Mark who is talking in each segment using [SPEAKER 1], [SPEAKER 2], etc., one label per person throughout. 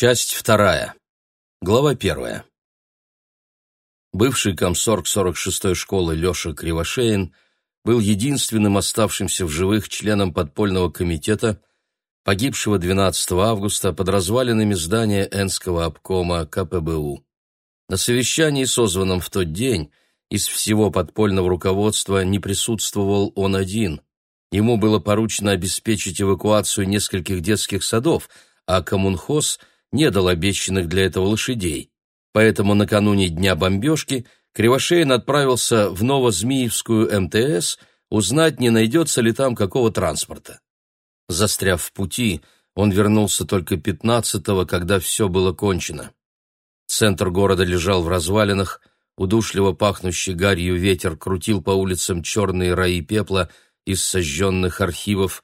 [SPEAKER 1] Часть вторая. Глава первая. Бывший комсорг 46-й школы Леша Кривошеин был единственным оставшимся в живых членом подпольного комитета, погибшего 12 августа под развалинами здания Энского обкома КПБУ. На совещании, созванном в тот день, из всего подпольного руководства не присутствовал он один. Ему было поручено обеспечить эвакуацию нескольких детских садов, а коммунхоз – не дал обещанных для этого лошадей. Поэтому накануне дня бомбежки Кривошеин отправился в Новозмиевскую МТС узнать, не найдется ли там какого транспорта. Застряв в пути, он вернулся только пятнадцатого, когда все было кончено. Центр города лежал в развалинах, удушливо пахнущий гарью ветер крутил по улицам черные раи пепла из сожженных архивов,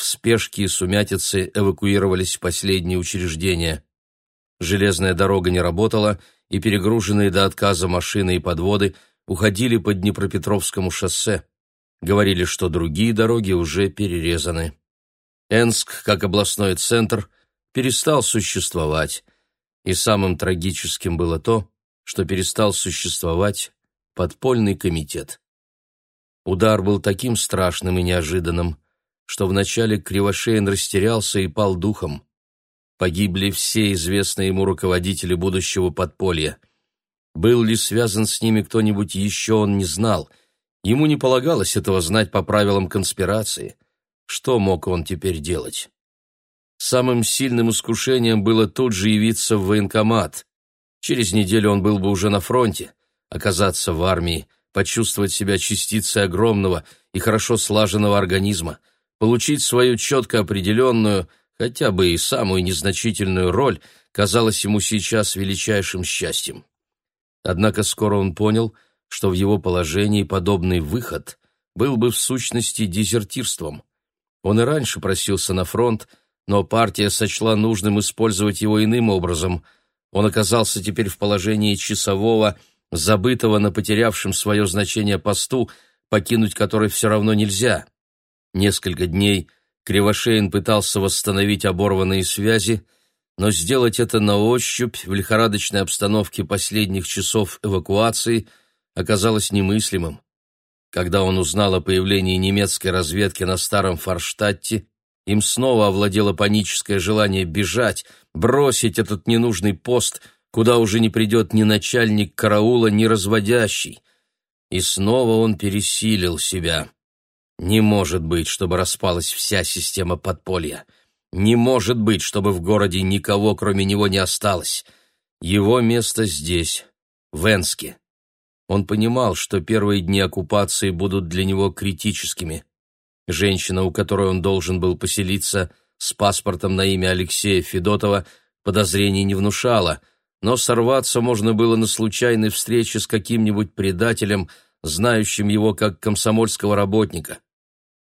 [SPEAKER 1] в спешке и сумятице эвакуировались последние учреждения. Железная дорога не работала, и перегруженные до отказа машины и подводы уходили по Днепропетровскому шоссе. Говорили, что другие дороги уже перерезаны. Энск, как областной центр, перестал существовать, и самым трагическим было то, что перестал существовать подпольный комитет. Удар был таким страшным и неожиданным, что вначале Кривошеин растерялся и пал духом. Погибли все известные ему руководители будущего подполья. Был ли связан с ними кто-нибудь еще, он не знал. Ему не полагалось этого знать по правилам конспирации. Что мог он теперь делать? Самым сильным искушением было тут же явиться в военкомат. Через неделю он был бы уже на фронте. Оказаться в армии, почувствовать себя частицей огромного и хорошо слаженного организма — Получить свою четко определенную, хотя бы и самую незначительную роль казалось ему сейчас величайшим счастьем. Однако скоро он понял, что в его положении подобный выход был бы в сущности дезертирством. Он и раньше просился на фронт, но партия сочла нужным использовать его иным образом. Он оказался теперь в положении часового, забытого на потерявшем свое значение посту, покинуть который все равно нельзя. Несколько дней Кривошеин пытался восстановить оборванные связи, но сделать это на ощупь в лихорадочной обстановке последних часов эвакуации оказалось немыслимым. Когда он узнал о появлении немецкой разведки на старом Форштадте, им снова овладело паническое желание бежать, бросить этот ненужный пост, куда уже не придет ни начальник караула, ни разводящий. И снова он пересилил себя. Не может быть, чтобы распалась вся система подполья. Не может быть, чтобы в городе никого, кроме него, не осталось. Его место здесь, в Энске. Он понимал, что первые дни оккупации будут для него критическими. Женщина, у которой он должен был поселиться, с паспортом на имя Алексея Федотова, подозрений не внушала, но сорваться можно было на случайной встрече с каким-нибудь предателем, знающим его как комсомольского работника.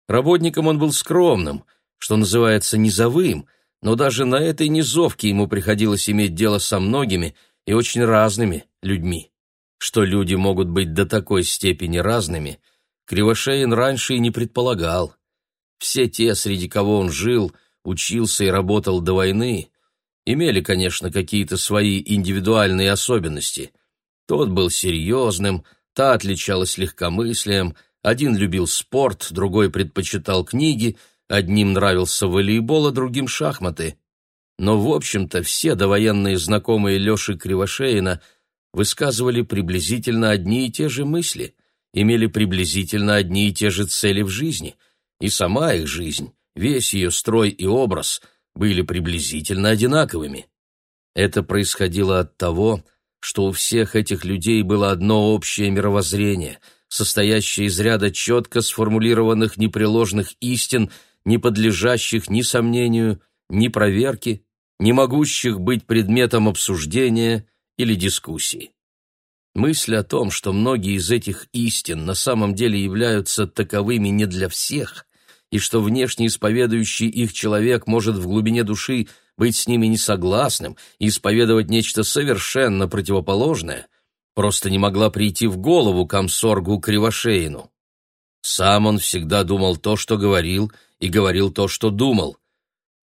[SPEAKER 1] Работником он был скромным, что называется, низовым, но даже на этой низовке ему приходилось иметь дело со многими и очень разными людьми. Что люди могут быть до такой степени разными, Кривошеин раньше и не предполагал. Все те, среди кого он жил, учился и работал до войны, имели, конечно, какие-то свои индивидуальные особенности. Тот был серьезным, та отличалась легкомыслием, один любил спорт, другой предпочитал книги, одним нравился волейбол, а другим шахматы. Но, в общем-то, все довоенные знакомые Леши Кривошеина высказывали приблизительно одни и те же мысли, имели приблизительно одни и те же цели в жизни, и сама их жизнь, весь ее строй и образ были приблизительно одинаковыми. Это происходило от того, что у всех этих людей было одно общее мировоззрение — состоящая из ряда четко сформулированных непреложных истин, не подлежащих ни сомнению, ни проверке, не могущих быть предметом обсуждения или дискуссии. Мысль о том, что многие из этих истин на самом деле являются таковыми не для всех, и что внешне исповедующий их человек может в глубине души быть с ними несогласным и исповедовать нечто совершенно противоположное, просто не могла прийти в голову комсоргу Кривошеину. Сам он всегда думал то, что говорил, и говорил то, что думал.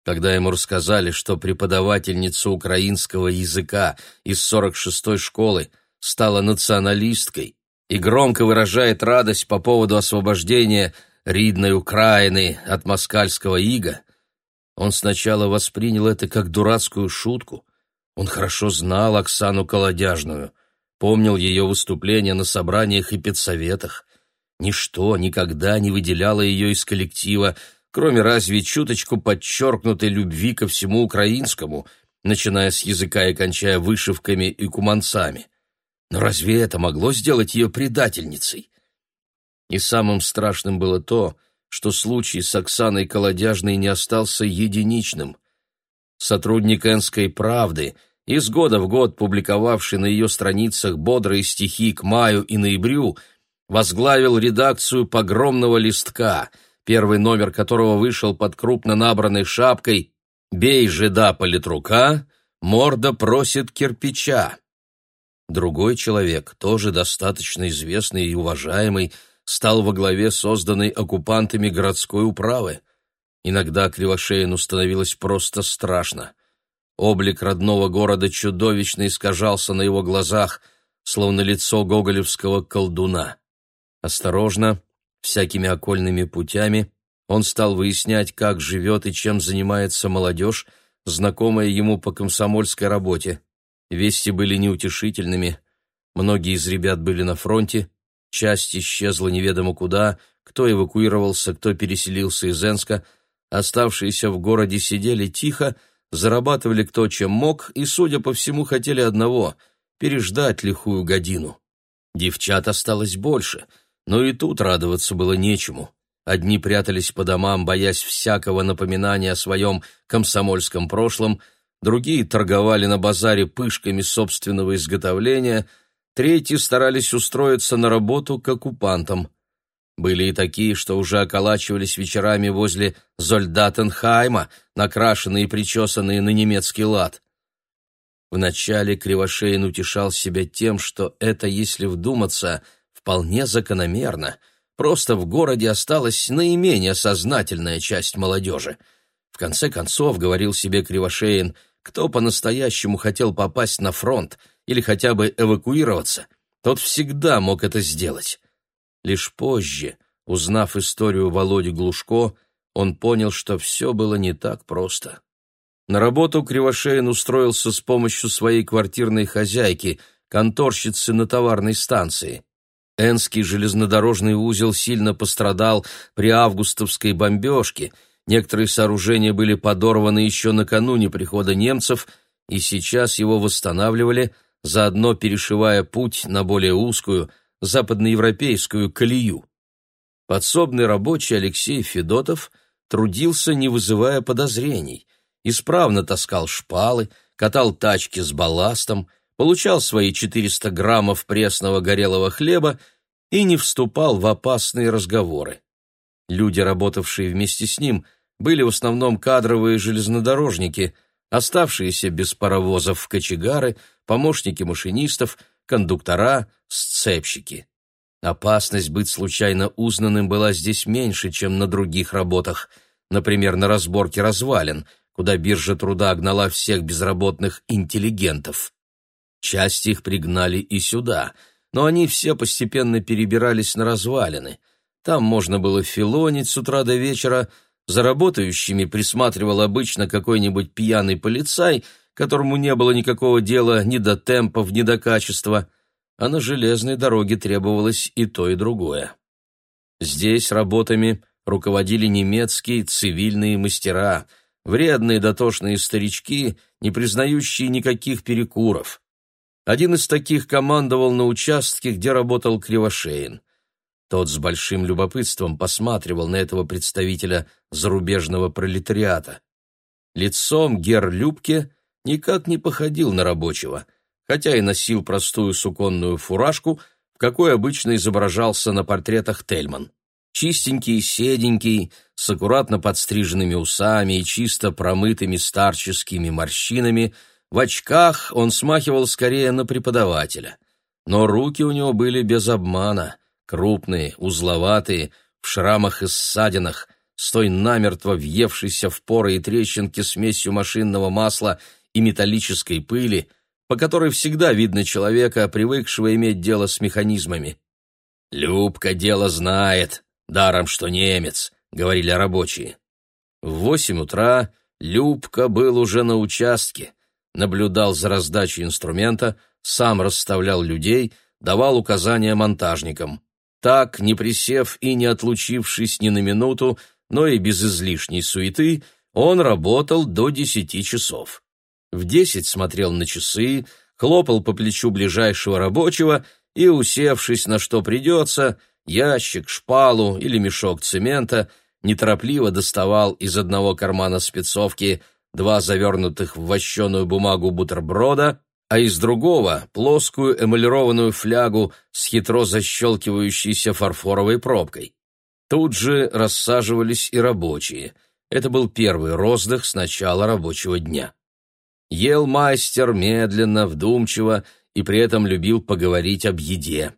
[SPEAKER 1] Когда ему рассказали, что преподавательница украинского языка из 46-й школы стала националисткой и громко выражает радость по поводу освобождения ридной Украины от москальского ига, он сначала воспринял это как дурацкую шутку. Он хорошо знал Оксану Колодяжную, помнил ее выступления на собраниях и педсоветах. Ничто никогда не выделяло ее из коллектива, кроме разве чуточку подчеркнутой любви ко всему украинскому, начиная с языка и кончая вышивками и куманцами. Но разве это могло сделать ее предательницей? И самым страшным было то, что случай с Оксаной Колодяжной не остался единичным. Сотрудник «Энской правды», из года в год публиковавший на ее страницах бодрые стихи к маю и ноябрю, возглавил редакцию «Погромного листка», первый номер которого вышел под крупно набранной шапкой «Бей жида политрука, морда просит кирпича». Другой человек, тоже достаточно известный и уважаемый, стал во главе созданной оккупантами городской управы. Иногда Кривошеину становилось просто страшно. Облик родного города чудовищно искажался на его глазах, словно лицо гоголевского колдуна. Осторожно, всякими окольными путями, он стал выяснять, как живет и чем занимается молодежь, знакомая ему по комсомольской работе. Вести были неутешительными. Многие из ребят были на фронте, часть исчезла неведомо куда, кто эвакуировался, кто переселился из Энска, оставшиеся в городе сидели тихо, зарабатывали кто чем мог и, судя по всему, хотели одного — переждать лихую годину. Девчат осталось больше, но и тут радоваться было нечему. Одни прятались по домам, боясь всякого напоминания о своем комсомольском прошлом — другие торговали на базаре пышками собственного изготовления, третьи старались устроиться на работу к оккупантам. Были и такие, что уже околачивались вечерами возле Зольдатенхайма, накрашенные и причесанные на немецкий лад. Вначале Кривошеин утешал себя тем, что это, если вдуматься, вполне закономерно. Просто в городе осталась наименее сознательная часть молодежи. В конце концов, говорил себе Кривошеин – кто по-настоящему хотел попасть на фронт или хотя бы эвакуироваться, тот всегда мог это сделать. Лишь позже, узнав историю Володи Глушко, он понял, что все было не так просто. На работу Кривошеин устроился с помощью своей квартирной хозяйки, конторщицы на товарной станции. Энский железнодорожный узел сильно пострадал при августовской бомбежке – Некоторые сооружения были подорваны еще накануне прихода немцев, и сейчас его восстанавливали, заодно перешивая путь на более узкую, западноевропейскую колею. Подсобный рабочий Алексей Федотов трудился, не вызывая подозрений, исправно таскал шпалы, катал тачки с балластом, получал свои 400 граммов пресного горелого хлеба и не вступал в опасные разговоры. Люди, работавшие вместе с ним, – были в основном кадровые железнодорожники, оставшиеся без паровозов кочегары, помощники машинистов, кондуктора, сцепщики. Опасность быть случайно узнанным была здесь меньше, чем на других работах, например, на разборке развалин, куда биржа труда гнала всех безработных интеллигентов. Часть их пригнали и сюда, но они все постепенно перебирались на развалины. Там можно было филонить с утра до вечера, за работающими присматривал обычно какой-нибудь пьяный полицай, которому не было никакого дела ни до темпов, ни до качества, а на железной дороге требовалось и то, и другое. Здесь работами руководили немецкие цивильные мастера, вредные дотошные старички, не признающие никаких перекуров. Один из таких командовал на участке, где работал Кривошеин. Тот с большим любопытством посматривал на этого представителя зарубежного пролетариата. Лицом Гер Любке никак не походил на рабочего, хотя и носил простую суконную фуражку, в какой обычно изображался на портретах Тельман. Чистенький, седенький, с аккуратно подстриженными усами и чисто промытыми старческими морщинами, в очках он смахивал скорее на преподавателя. Но руки у него были без обмана — крупные, узловатые, в шрамах и ссадинах, с той намертво въевшейся в поры и трещинки смесью машинного масла и металлической пыли, по которой всегда видно человека, привыкшего иметь дело с механизмами. «Любка дело знает, даром что немец», — говорили рабочие. В восемь утра Любка был уже на участке, наблюдал за раздачей инструмента, сам расставлял людей, давал указания монтажникам. Так, не присев и не отлучившись ни на минуту, но и без излишней суеты, он работал до десяти часов. В десять смотрел на часы, хлопал по плечу ближайшего рабочего и, усевшись на что придется, ящик, шпалу или мешок цемента, неторопливо доставал из одного кармана спецовки два завернутых в вощеную бумагу бутерброда, а из другого — плоскую эмалированную флягу с хитро защелкивающейся фарфоровой пробкой. Тут же рассаживались и рабочие. Это был первый роздых с начала рабочего дня. Ел мастер медленно, вдумчиво и при этом любил поговорить об еде.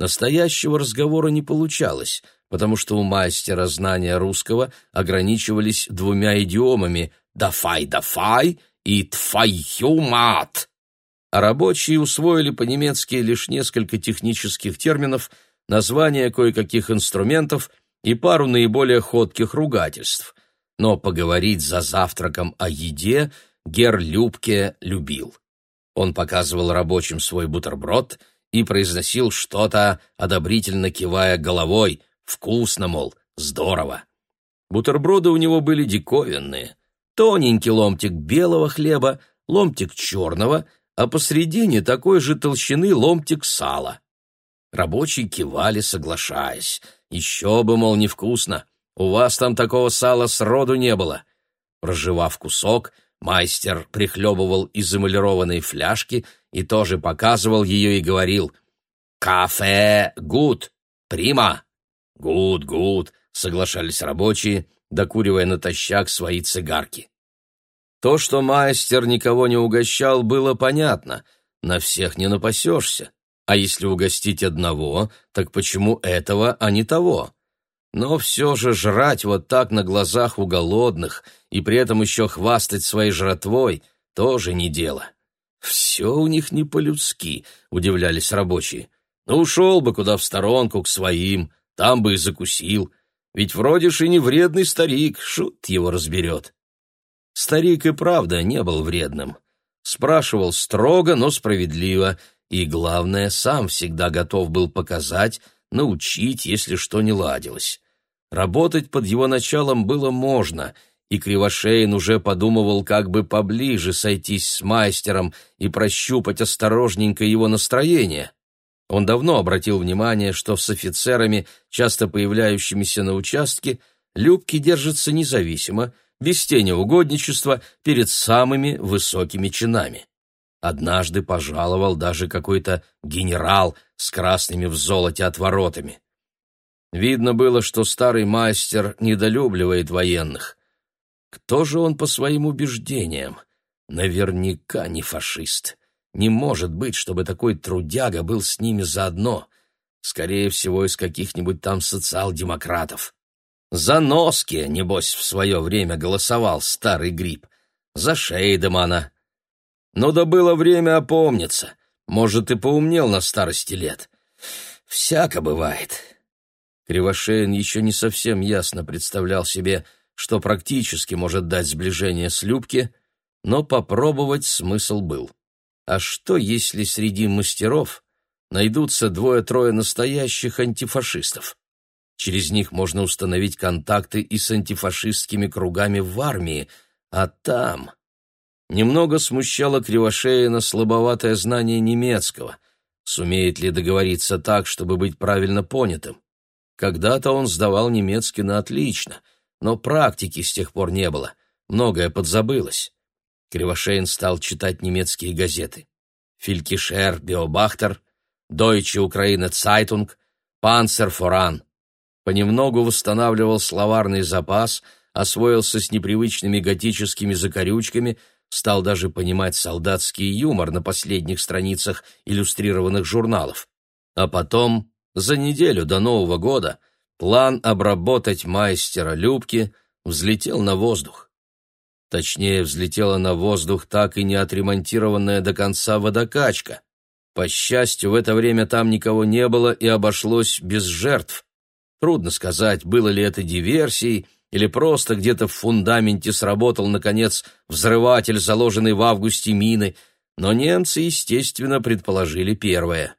[SPEAKER 1] Настоящего разговора не получалось, потому что у мастера знания русского ограничивались двумя идиомами «дафай-дафай» и «тфайюмат». А рабочие усвоили по-немецки лишь несколько технических терминов, названия кое-каких инструментов — и пару наиболее ходких ругательств. Но поговорить за завтраком о еде Гер Любке любил. Он показывал рабочим свой бутерброд и произносил что-то, одобрительно кивая головой. Вкусно, мол, здорово. Бутерброды у него были диковинные. Тоненький ломтик белого хлеба, ломтик черного, а посредине такой же толщины ломтик сала. Рабочие кивали, соглашаясь. Еще бы, мол, невкусно. У вас там такого сала сроду не было. Проживав кусок, мастер прихлебывал из эмалированной фляжки и тоже показывал ее и говорил «Кафе гуд, прима». «Гуд, гуд», — соглашались рабочие, докуривая натощак свои цигарки. То, что мастер никого не угощал, было понятно. На всех не напасешься. А если угостить одного, так почему этого, а не того? Но все же жрать вот так на глазах у голодных и при этом еще хвастать своей жратвой тоже не дело. Все у них не по-людски, удивлялись рабочие. Ну, ушел бы куда в сторонку к своим, там бы и закусил. Ведь вроде ж и не вредный старик, шут его разберет. Старик и правда не был вредным. Спрашивал строго, но справедливо, и, главное, сам всегда готов был показать, научить, если что не ладилось. Работать под его началом было можно, и Кривошеин уже подумывал, как бы поближе сойтись с мастером и прощупать осторожненько его настроение. Он давно обратил внимание, что с офицерами, часто появляющимися на участке, Любки держатся независимо, без тени угодничества перед самыми высокими чинами. Однажды пожаловал даже какой-то генерал с красными в золоте отворотами. Видно было, что старый мастер недолюбливает военных. Кто же он по своим убеждениям? Наверняка не фашист. Не может быть, чтобы такой трудяга был с ними заодно. Скорее всего, из каких-нибудь там социал-демократов. За Носки, небось, в свое время голосовал старый гриб. За Шейдемана, но да было время опомниться. Может, и поумнел на старости лет. Всяко бывает. Кривошеин еще не совсем ясно представлял себе, что практически может дать сближение с Любки, но попробовать смысл был. А что, если среди мастеров найдутся двое-трое настоящих антифашистов? Через них можно установить контакты и с антифашистскими кругами в армии, а там... Немного смущало Кривошеина слабоватое знание немецкого. Сумеет ли договориться так, чтобы быть правильно понятым? Когда-то он сдавал немецкий на отлично, но практики с тех пор не было, многое подзабылось. Кривошеин стал читать немецкие газеты. Филькишер, Биобахтер, Deutsche Ukraine Zeitung, Panzer Voran. Понемногу восстанавливал словарный запас, освоился с непривычными готическими закорючками — стал даже понимать солдатский юмор на последних страницах иллюстрированных журналов. А потом, за неделю до Нового года, план обработать майстера Любки взлетел на воздух. Точнее, взлетела на воздух так и не отремонтированная до конца водокачка. По счастью, в это время там никого не было и обошлось без жертв. Трудно сказать, было ли это диверсией, или просто где-то в фундаменте сработал, наконец, взрыватель, заложенный в августе мины, но немцы, естественно, предположили первое.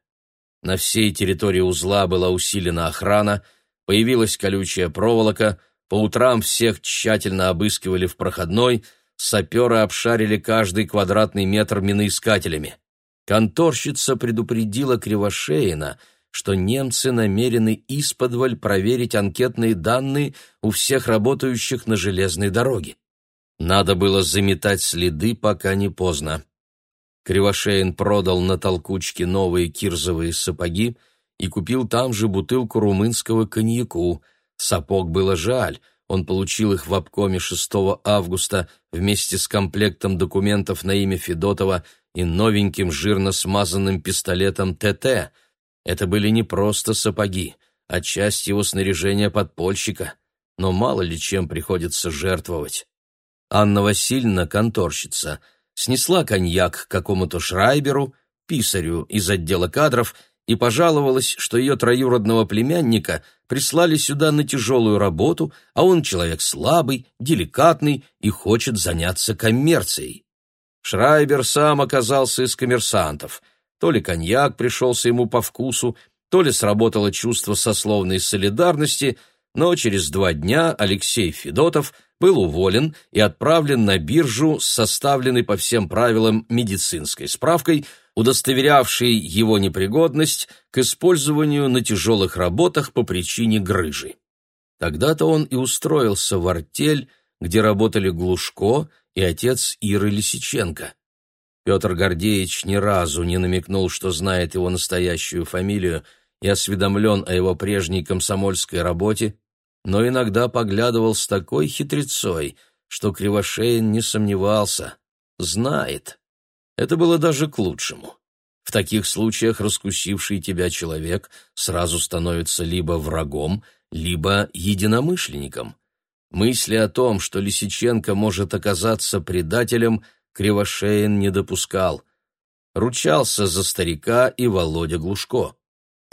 [SPEAKER 1] На всей территории узла была усилена охрана, появилась колючая проволока — по утрам всех тщательно обыскивали в проходной, саперы обшарили каждый квадратный метр миноискателями. Конторщица предупредила Кривошеина, что немцы намерены исподволь проверить анкетные данные у всех работающих на железной дороге. Надо было заметать следы, пока не поздно. Кривошеин продал на толкучке новые кирзовые сапоги и купил там же бутылку румынского коньяку – Сапог было жаль, он получил их в обкоме 6 августа вместе с комплектом документов на имя Федотова и новеньким жирно смазанным пистолетом ТТ. Это были не просто сапоги, а часть его снаряжения подпольщика, но мало ли чем приходится жертвовать. Анна Васильевна, конторщица, снесла коньяк какому-то шрайберу, писарю из отдела кадров и пожаловалась, что ее троюродного племянника прислали сюда на тяжелую работу, а он человек слабый, деликатный и хочет заняться коммерцией. Шрайбер сам оказался из коммерсантов. То ли коньяк пришелся ему по вкусу, то ли сработало чувство сословной солидарности, но через два дня Алексей Федотов был уволен и отправлен на биржу с составленной по всем правилам медицинской справкой – удостоверявший его непригодность к использованию на тяжелых работах по причине грыжи. Тогда-то он и устроился в артель, где работали Глушко и отец Иры Лисиченко. Петр Гордеевич ни разу не намекнул, что знает его настоящую фамилию и осведомлен о его прежней комсомольской работе, но иногда поглядывал с такой хитрецой, что Кривошеин не сомневался. Знает. Это было даже к лучшему. В таких случаях раскусивший тебя человек сразу становится либо врагом, либо единомышленником. Мысли о том, что Лисиченко может оказаться предателем, Кривошеин не допускал. Ручался за старика и Володя Глушко.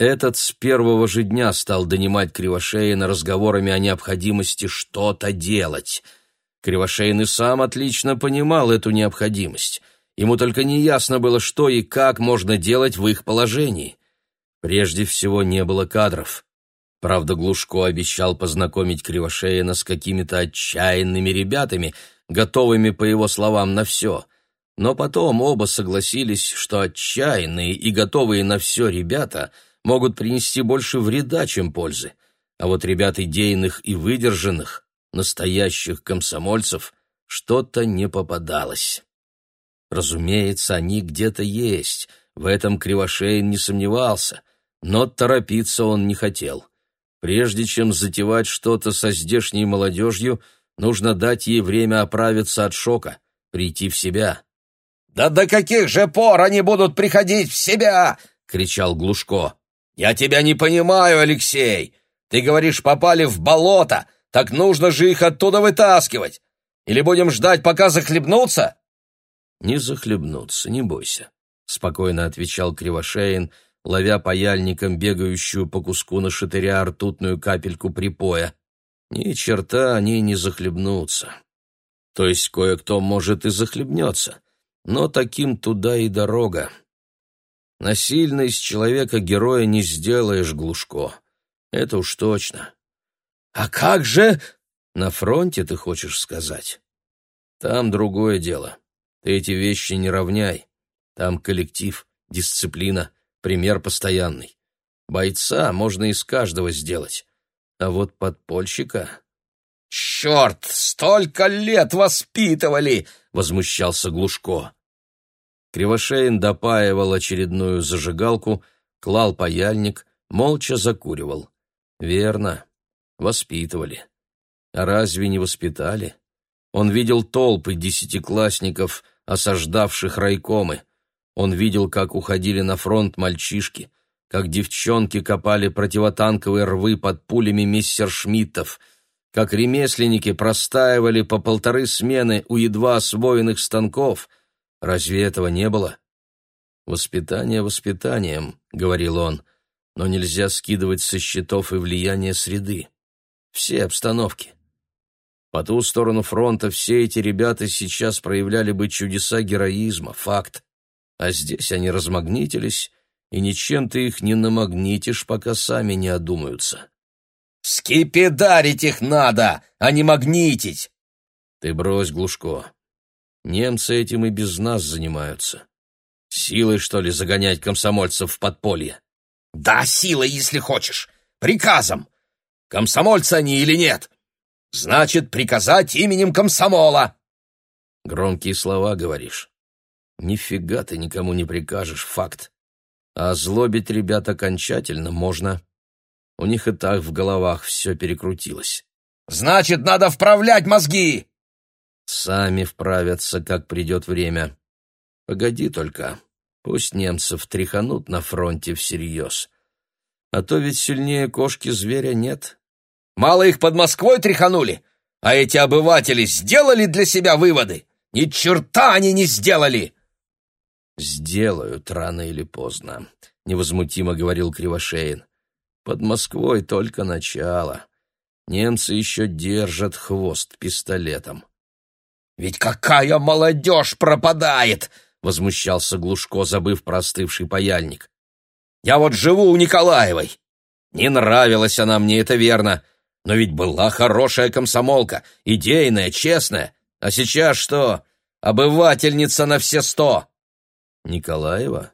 [SPEAKER 1] Этот с первого же дня стал донимать Кривошеина разговорами о необходимости что-то делать. Кривошеин и сам отлично понимал эту необходимость. Ему только неясно было, что и как можно делать в их положении. Прежде всего, не было кадров. Правда, Глушко обещал познакомить Кривошеина с какими-то отчаянными ребятами, готовыми, по его словам, на все. Но потом оба согласились, что отчаянные и готовые на все ребята могут принести больше вреда, чем пользы. А вот ребят идейных и выдержанных, настоящих комсомольцев, что-то не попадалось. Разумеется, они где-то есть, в этом Кривошеин не сомневался, но торопиться он не хотел. Прежде чем затевать что-то со здешней молодежью, нужно дать ей время оправиться от шока, прийти в себя. «Да до каких же пор они будут приходить в себя?» — кричал Глушко. «Я тебя не понимаю, Алексей. Ты говоришь, попали в болото, так нужно же их оттуда вытаскивать. Или будем ждать, пока захлебнутся?» «Не захлебнуться, не бойся», — спокойно отвечал Кривошеин, ловя паяльником бегающую по куску на шатыря ртутную капельку припоя. «Ни черта они не захлебнутся. То есть кое-кто, может, и захлебнется, но таким туда и дорога. Насильно из человека героя не сделаешь, Глушко. Это уж точно. А как же... На фронте, ты хочешь сказать? Там другое дело. Ты эти вещи не равняй. Там коллектив, дисциплина, пример постоянный. Бойца можно из каждого сделать. А вот подпольщика... «Черт, столько лет воспитывали!» — возмущался Глушко. Кривошеин допаивал очередную зажигалку, клал паяльник, молча закуривал. Верно, воспитывали. А разве не воспитали? Он видел толпы десятиклассников, осаждавших райкомы. Он видел, как уходили на фронт мальчишки, как девчонки копали противотанковые рвы под пулями мистер Шмидтов, как ремесленники простаивали по полторы смены у едва освоенных станков. Разве этого не было? «Воспитание воспитанием», — говорил он, — «но нельзя скидывать со счетов и влияние среды. Все обстановки». По ту сторону фронта все эти ребята сейчас проявляли бы чудеса героизма, факт. А здесь они размагнитились, и ничем ты их не намагнитишь, пока сами не одумаются.
[SPEAKER 2] «Скипидарить их надо, а не магнитить!»
[SPEAKER 1] Ты брось, Глушко. Немцы этим и без нас занимаются. Силой, что ли, загонять комсомольцев в подполье?
[SPEAKER 2] Да, силой, если хочешь. Приказом. Комсомольцы они или нет? Значит, приказать именем комсомола.
[SPEAKER 1] Громкие слова говоришь. Нифига ты никому не прикажешь, факт. А озлобить ребят окончательно можно. У них и так в головах все перекрутилось.
[SPEAKER 2] Значит, надо вправлять мозги.
[SPEAKER 1] Сами вправятся, как придет время. Погоди только, пусть немцев тряханут на фронте всерьез. А то ведь сильнее кошки зверя нет.
[SPEAKER 2] Мало их под Москвой тряханули, а эти обыватели сделали для себя выводы. Ни черта они не сделали.
[SPEAKER 1] Сделают рано или поздно, невозмутимо говорил Кривошеин. Под Москвой только начало. Немцы еще держат хвост пистолетом.
[SPEAKER 2] Ведь какая молодежь пропадает!
[SPEAKER 1] — возмущался Глушко, забыв про остывший паяльник.
[SPEAKER 2] «Я вот живу у Николаевой. Не нравилась она мне, это верно. Но ведь была хорошая комсомолка, идейная, честная. А сейчас что? Обывательница на все сто!»
[SPEAKER 1] «Николаева?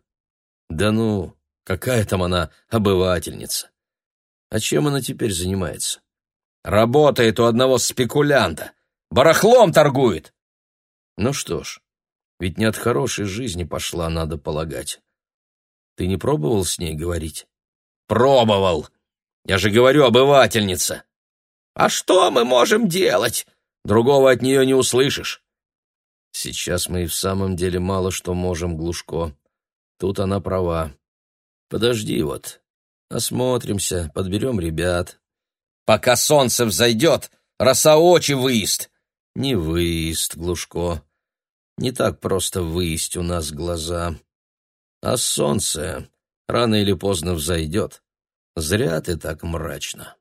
[SPEAKER 1] Да ну, какая там она обывательница? А чем она теперь занимается?»
[SPEAKER 2] «Работает у одного спекулянта. Барахлом торгует».
[SPEAKER 1] «Ну что ж, ведь не от хорошей жизни пошла, надо полагать. Ты не пробовал с ней говорить?
[SPEAKER 2] Пробовал. Я же говорю, обывательница. А что мы можем делать? Другого от нее не услышишь.
[SPEAKER 1] Сейчас мы и в самом деле мало что можем, Глушко. Тут она права. Подожди вот. Осмотримся, подберем ребят.
[SPEAKER 2] Пока солнце взойдет, роса очи выезд.
[SPEAKER 1] Не выезд, Глушко. Не так просто выесть у нас глаза. А солнце рано или поздно взойдет. Зря ты так мрачно.